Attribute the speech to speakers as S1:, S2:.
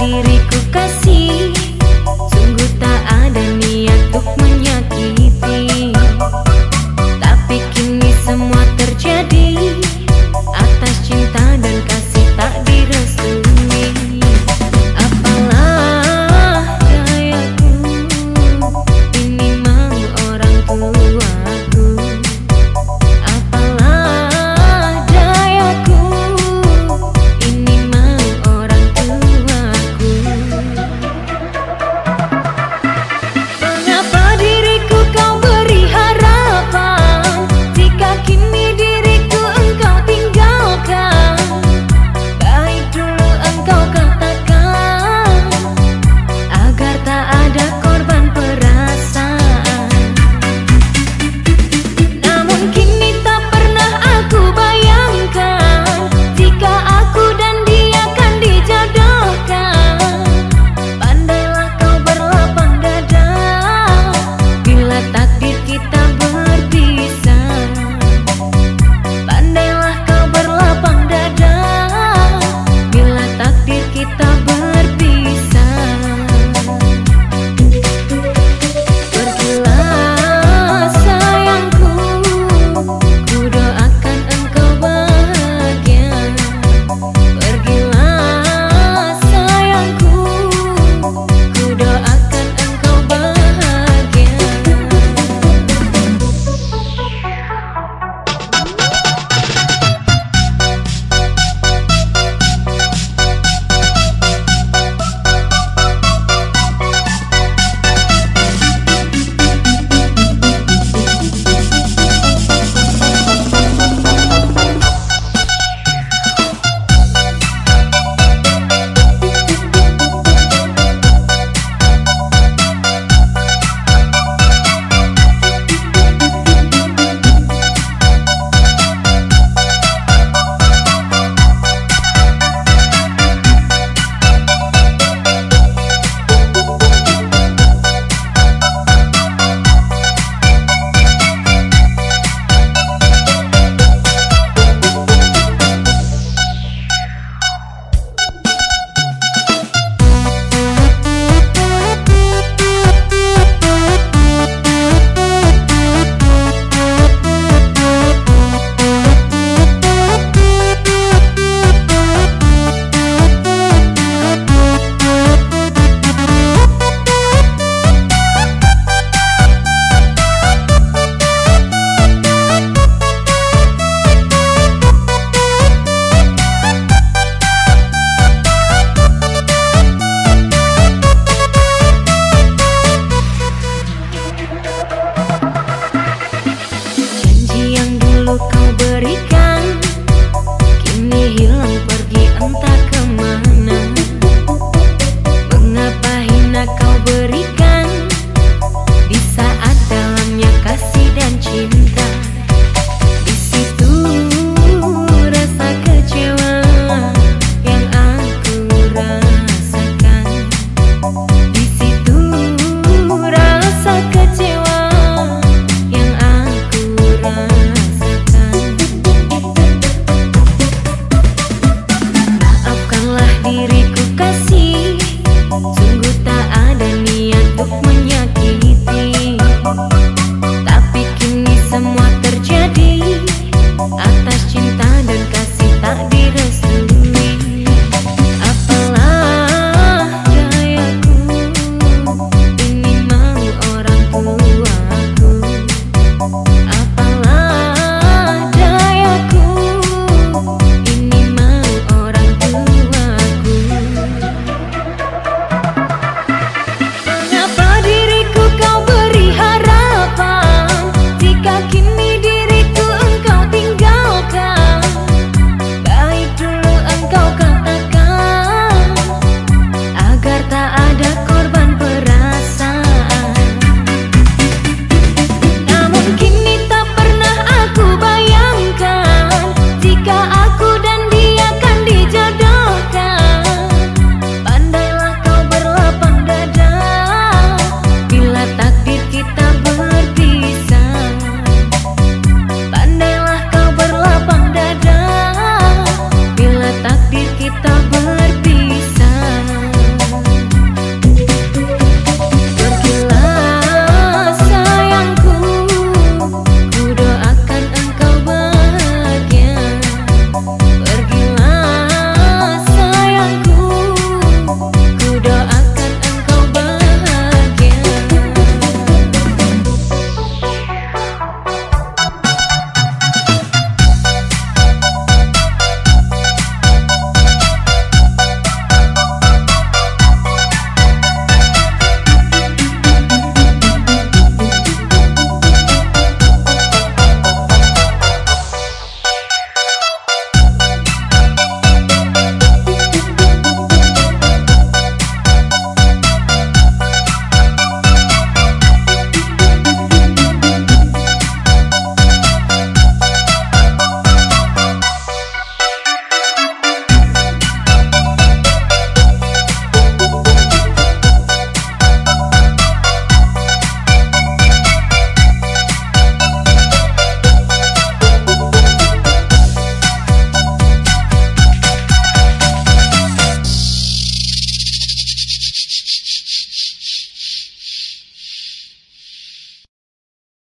S1: diriku kasih.